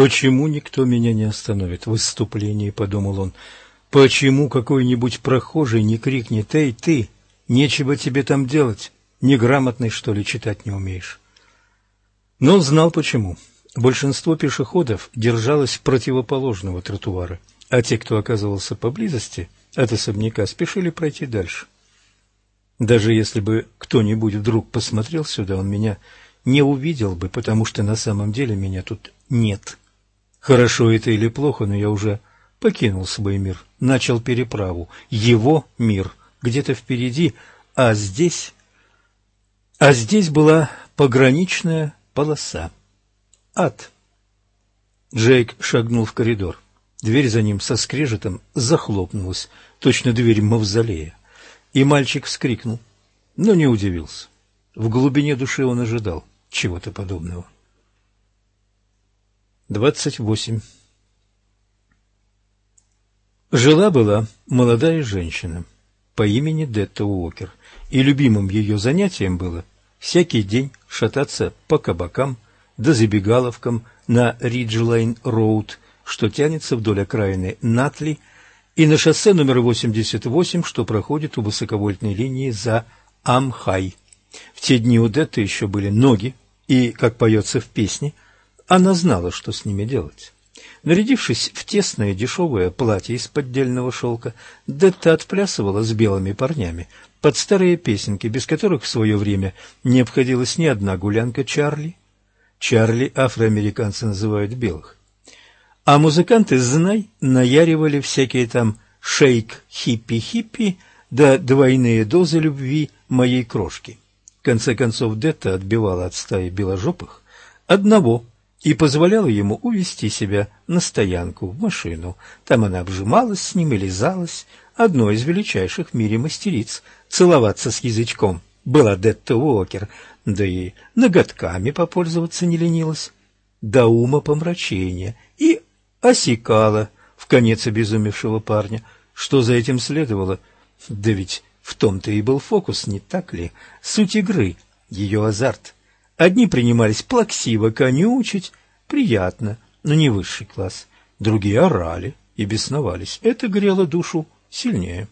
«Почему никто меня не остановит в выступлении?» — подумал он. «Почему какой-нибудь прохожий не крикнет «Эй, ты! Нечего тебе там делать! Неграмотный, что ли, читать не умеешь?» Но он знал почему. Большинство пешеходов держалось противоположного тротуара, а те, кто оказывался поблизости от особняка, спешили пройти дальше. Даже если бы кто-нибудь вдруг посмотрел сюда, он меня не увидел бы, потому что на самом деле меня тут нет. Хорошо это или плохо, но я уже покинул свой мир, начал переправу. Его мир где-то впереди, а здесь... А здесь была пограничная полоса. Ад. Джейк шагнул в коридор. Дверь за ним со скрежетом захлопнулась, точно дверь мавзолея. И мальчик вскрикнул, но не удивился. В глубине души он ожидал чего-то подобного. Двадцать восемь. Жила-была молодая женщина по имени Детта Уокер, и любимым ее занятием было всякий день шататься по кабакам да забегаловкам на Риджлайн-Роуд, что тянется вдоль окраины Натли – и на шоссе номер 88, что проходит у высоковольтной линии за Амхай. В те дни у Детты еще были ноги, и, как поется в песне, она знала, что с ними делать. Нарядившись в тесное дешевое платье из поддельного шелка, Детта отплясывала с белыми парнями под старые песенки, без которых в свое время не обходилась ни одна гулянка Чарли. Чарли афроамериканцы называют белых. А музыканты, знай, наяривали всякие там шейк хиппи-хиппи да двойные дозы любви моей крошки. В конце концов, Детта отбивала от стаи беложопых одного и позволяла ему увести себя на стоянку в машину. Там она обжималась с ним и лизалась, одной из величайших в мире мастериц, целоваться с язычком была Детта Уокер, да и ноготками попользоваться не ленилась, до ума помрачения и осекала в конец обезумевшего парня. Что за этим следовало? Да ведь в том-то и был фокус, не так ли? Суть игры, ее азарт. Одни принимались плаксиво конючить, приятно, но не высший класс. Другие орали и бесновались. Это грело душу сильнее.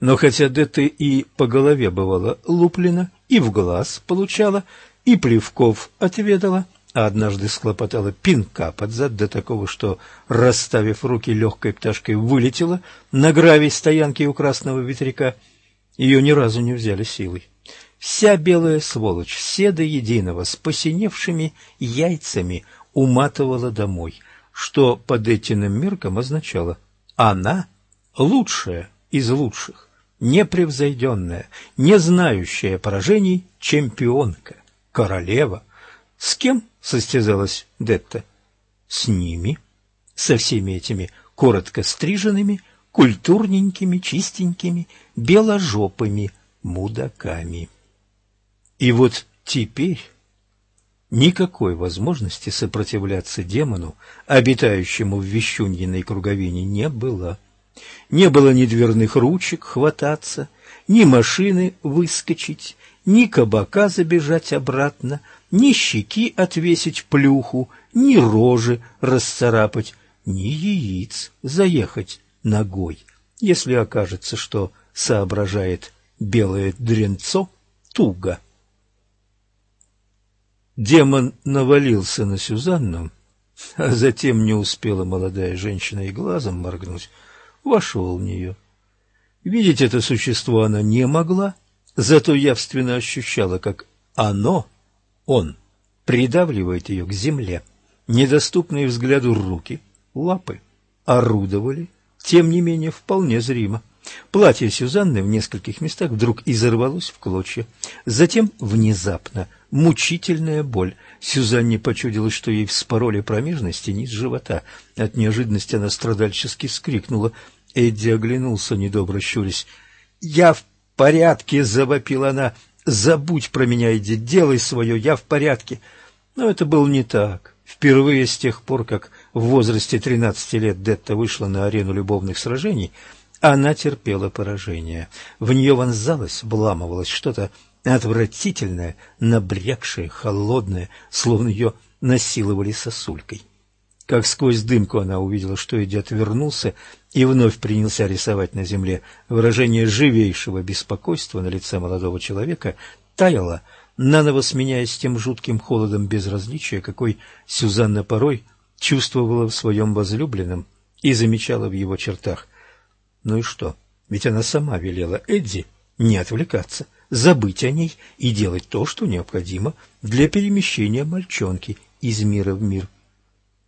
Но хотя Детта и по голове бывало луплено, и в глаз получала, и плевков отведала, а однажды схлопотала пинка под зад до такого, что, расставив руки легкой пташкой, вылетела на гравий стоянки у красного ветряка. Ее ни разу не взяли силой. Вся белая сволочь, все до единого, с посиневшими яйцами, уматывала домой, что под этим меркам означало «она лучшая из лучших, непревзойденная, не знающая поражений чемпионка, королева». С кем состязалась Детта? С ними, со всеми этими коротко стриженными, культурненькими, чистенькими, беложопыми мудаками. И вот теперь никакой возможности сопротивляться демону, обитающему в вещуньиной круговине, не было. Не было ни дверных ручек хвататься, ни машины выскочить, ни кабака забежать обратно, ни щеки отвесить плюху, ни рожи расцарапать, ни яиц заехать ногой, если окажется, что соображает белое дренцо туго. Демон навалился на Сюзанну, а затем не успела молодая женщина и глазом моргнуть, вошел в нее. Видеть это существо она не могла, зато явственно ощущала, как оно он придавливает ее к земле. Недоступные взгляду руки, лапы орудовали, тем не менее вполне зримо. Платье Сюзанны в нескольких местах вдруг изорвалось в клочья. Затем внезапно мучительная боль. Сюзанне почудилось, что ей вспороли промежности низ живота. От неожиданности она страдальчески вскрикнула. Эдди оглянулся, недобро щурясь. «Я в порядке!» — завопила она. Забудь про меня, иди, делай свое, я в порядке. Но это было не так. Впервые с тех пор, как в возрасте тринадцати лет Детта вышла на арену любовных сражений, она терпела поражение. В нее вонзалось, вламывалось что-то отвратительная, набрякшая, холодная, словно ее насиловали сосулькой. Как сквозь дымку она увидела, что Эдди отвернулся и вновь принялся рисовать на земле. Выражение живейшего беспокойства на лице молодого человека таяло, наново сменяясь тем жутким холодом безразличия, какой Сюзанна порой чувствовала в своем возлюбленном и замечала в его чертах. Ну и что? Ведь она сама велела Эдди не отвлекаться, забыть о ней и делать то, что необходимо для перемещения мальчонки из мира в мир.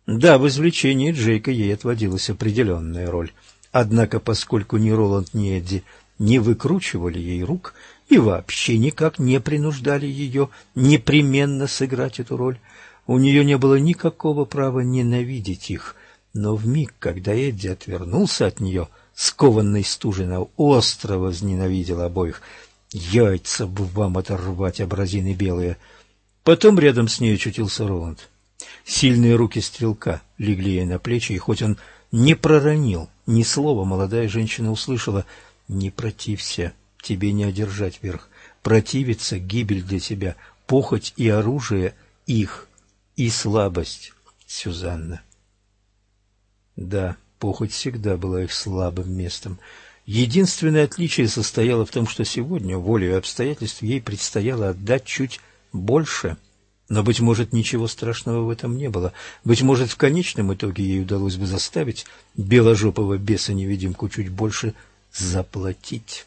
Да, в извлечении Джейка ей отводилась определенная роль. Однако, поскольку ни Роланд, ни Эдди не выкручивали ей рук и вообще никак не принуждали ее непременно сыграть эту роль, у нее не было никакого права ненавидеть их. Но в миг, когда Эдди отвернулся от нее, скованный стужиной, остро возненавидел обоих. «Яйца бы вам оторвать, образины белые!» Потом рядом с ней очутился Роланд. Сильные руки стрелка легли ей на плечи, и хоть он не проронил ни слова, молодая женщина услышала «Не протився, тебе не одержать верх. Противиться — гибель для тебя, похоть и оружие — их, и слабость, Сюзанна». Да, похоть всегда была их слабым местом. Единственное отличие состояло в том, что сегодня, волею обстоятельств, ей предстояло отдать чуть больше — но, быть может, ничего страшного в этом не было. Быть может, в конечном итоге ей удалось бы заставить беложопого беса-невидимку чуть больше заплатить.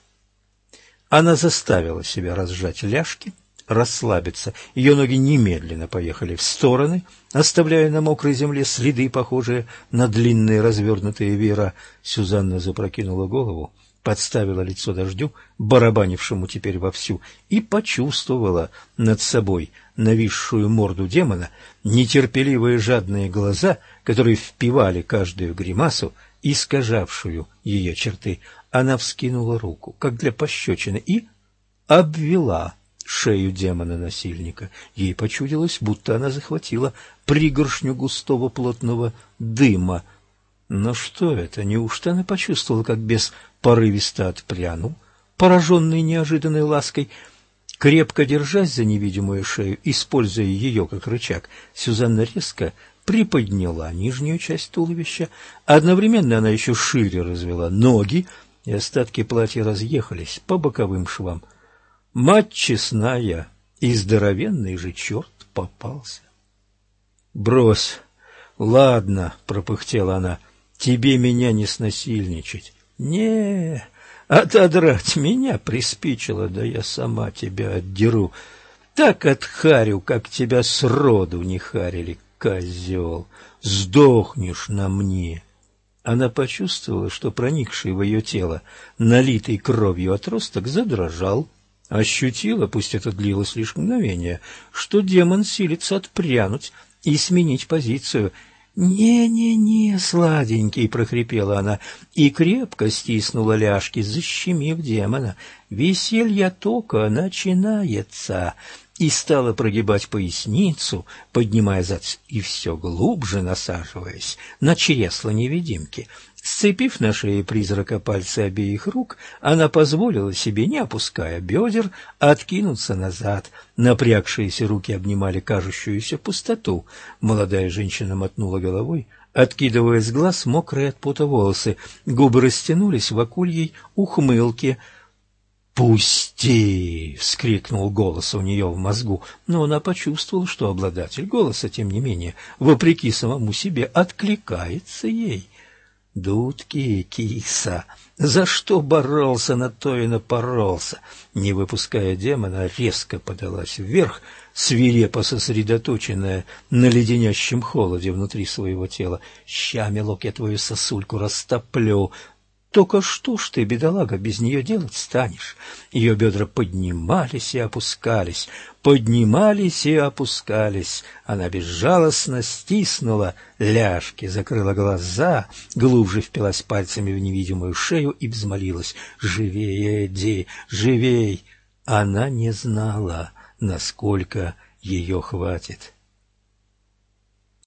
Она заставила себя разжать ляжки, расслабиться. Ее ноги немедленно поехали в стороны, оставляя на мокрой земле следы, похожие на длинные развернутые веера. Сюзанна запрокинула голову подставила лицо дождю, барабанившему теперь вовсю, и почувствовала над собой нависшую морду демона, нетерпеливые жадные глаза, которые впивали каждую гримасу, искажавшую ее черты. Она вскинула руку, как для пощечины, и обвела шею демона-насильника. Ей почудилось, будто она захватила пригоршню густого плотного дыма. Но что это? Неужто она почувствовала, как бес порывисто отпрянул, пораженный неожиданной лаской. Крепко держась за невидимую шею, используя ее как рычаг, Сюзанна резко приподняла нижнюю часть туловища. Одновременно она еще шире развела ноги, и остатки платья разъехались по боковым швам. Мать честная, и здоровенный же черт попался. — Брось! Ладно, — пропыхтела она, — тебе меня не снасильничать не отодрать меня приспичило, да я сама тебя отдеру. Так отхарю, как тебя сроду не харили, козел. Сдохнешь на мне. Она почувствовала, что проникший в ее тело, налитый кровью отросток, задрожал, ощутила, пусть это длилось лишь мгновение, что демон силится отпрянуть и сменить позицию — «Не-не-не, сладенький!» — прохрипела она и крепко стиснула ляжки, защемив демона. «Веселье только начинается!» И стала прогибать поясницу, поднимая зад и все глубже насаживаясь на чресло невидимки. Сцепив на шее призрака пальцы обеих рук, она позволила себе, не опуская бедер, откинуться назад. Напрягшиеся руки обнимали кажущуюся пустоту. Молодая женщина мотнула головой, откидывая с глаз мокрые от пота волосы. Губы растянулись в акульей ухмылке. «Пусти!» — вскрикнул голос у нее в мозгу, но она почувствовала, что обладатель голоса, тем не менее, вопреки самому себе, откликается ей. Дудки, киса, за что боролся, на то и напоролся. Не выпуская демона, резко подалась вверх, свирепо сосредоточенная на леденящем холоде внутри своего тела. «Ща, милок, я твою сосульку растоплю!» Только что ж ты, бедолага, без нее делать станешь? Ее бедра поднимались и опускались, поднимались и опускались. Она безжалостно стиснула ляжки, закрыла глаза, глубже впилась пальцами в невидимую шею и взмолилась. «Живей, Эдди, живей!» Она не знала, насколько ее хватит.